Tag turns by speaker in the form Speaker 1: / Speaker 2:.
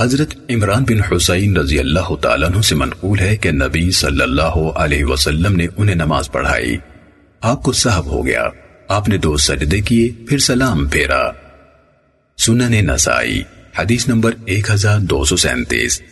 Speaker 1: حضرت عمران بن حسین رضی اللہ تعالیٰ عنہ سے منقول ہے کہ نبی صلی اللہ علیہ وسلم نے انہیں نماز پڑھائی۔ آپ کو صاحب ہو گیا۔ آپ نے دو سجدے کیے، پھر سلام پھیرا۔ سنن نسائی، حدیث نمبر ایک ہزار دو سو سینتیس۔